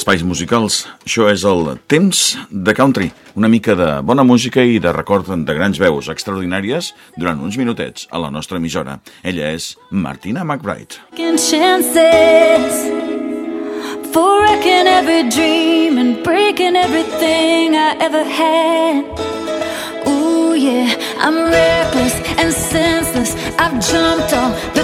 espais musicals. Això és el Temps de Country, una mica de bona música i de record de grans veus extraordinàries durant uns minutets a la nostra emissora. Ella és Martina McBride. chances For wrecking every dream and breaking everything I ever had Ooh yeah, I'm reckless and senseless I've jumped off the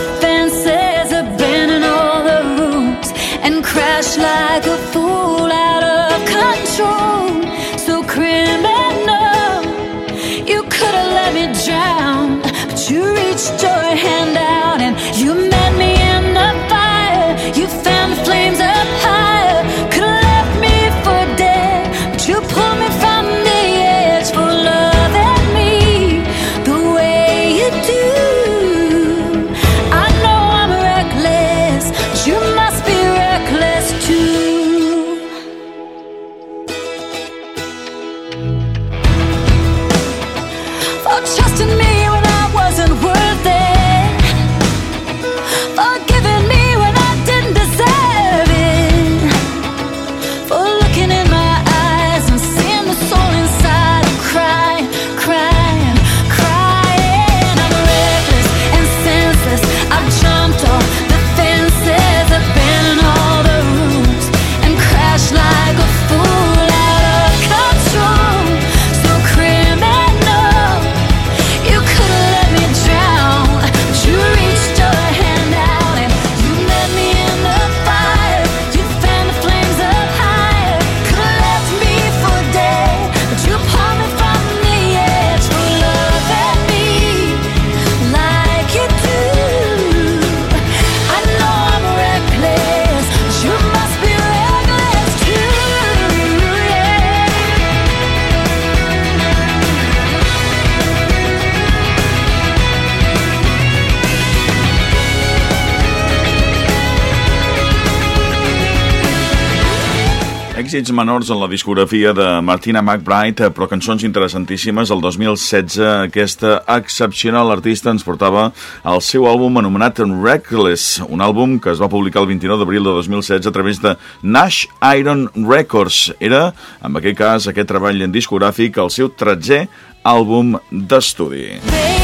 Èxits menors en la discografia de Martina McBride, però cançons interessantíssimes. El 2016 aquesta excepcional artista ens portava el seu àlbum anomenat Reckless, un àlbum que es va publicar el 29 d'abril de 2016 a través de Nash Iron Records. Era, en aquell cas, aquest treball en discogràfic, el seu 13è àlbum d'estudi. Reckless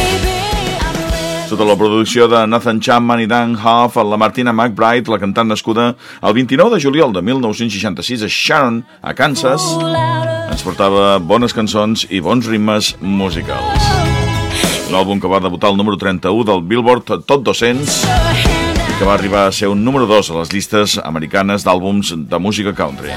Sota la producció de Nathan Chapman i Dan Huff, la Martina McBride, la cantant nascuda el 29 de juliol de 1966 a Sharon, a Kansas, ens portava bones cançons i bons ritmes musicals. Un àlbum que va debutar al número 31 del Billboard Top 200 i que va arribar a ser un número 2 a les llistes americanes d'àlbums de música country.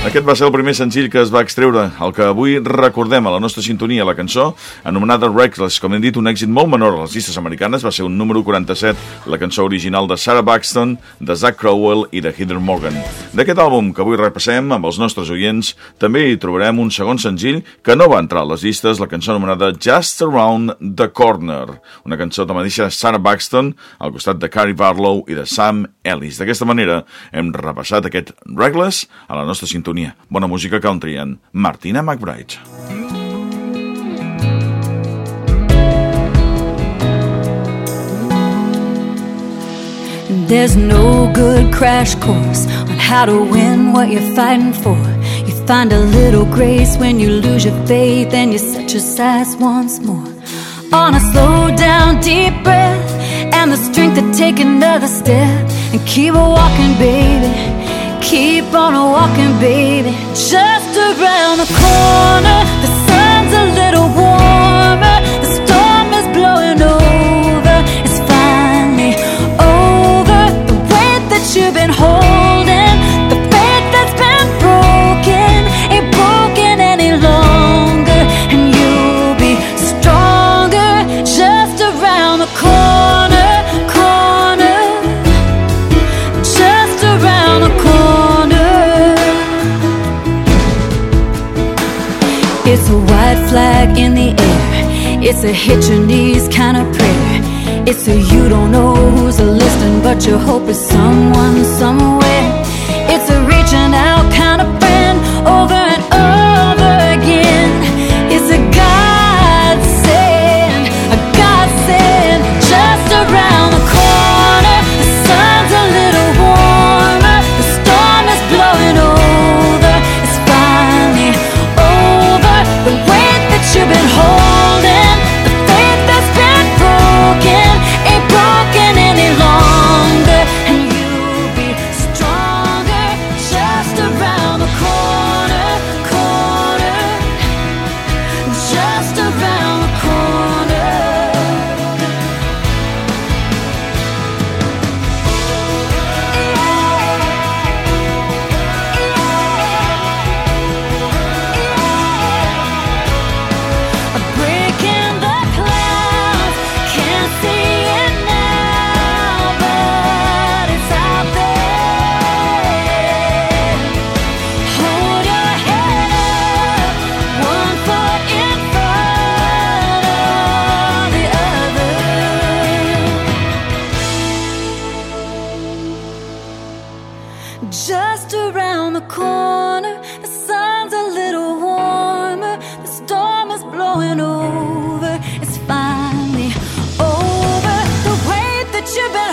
Aquest va ser el primer senzill que es va extreure, el que avui recordem a la nostra sintonia, la cançó, anomenada Reckless, com hem dit, un èxit molt menor a les llistes americanes, va ser un número 47, la cançó original de Sarah Baxton, de Zach Crowell i de Heather Morgan. D'aquest àlbum que avui repassem amb els nostres oients, també hi trobarem un segon senzill que no va entrar a les llistes, la cançó anomenada Just Around the Corner, una cançó de mateixa Sarah Baxton, al costat de Carrie Barlow i de Sam Ellis. D'aquesta manera hem repassat aquest Reckless a la nostra sintonia. Bona música country en Martina McBride. There's no good crash course on how to win what you're fighting for. You find a little grace when you lose your faith and you set your sights once more. On a slow down, deep breath and the strength to take another step and keep walking, baby. Keep on walking, baby. Just around the corner, It's a hit your knees kind of prayer. It's a you don't know who's a listening, but your hope is someone somewhere. Just around the corner, the sun's a little warmer, the storm is blowing over. It's finally over. The way that you've been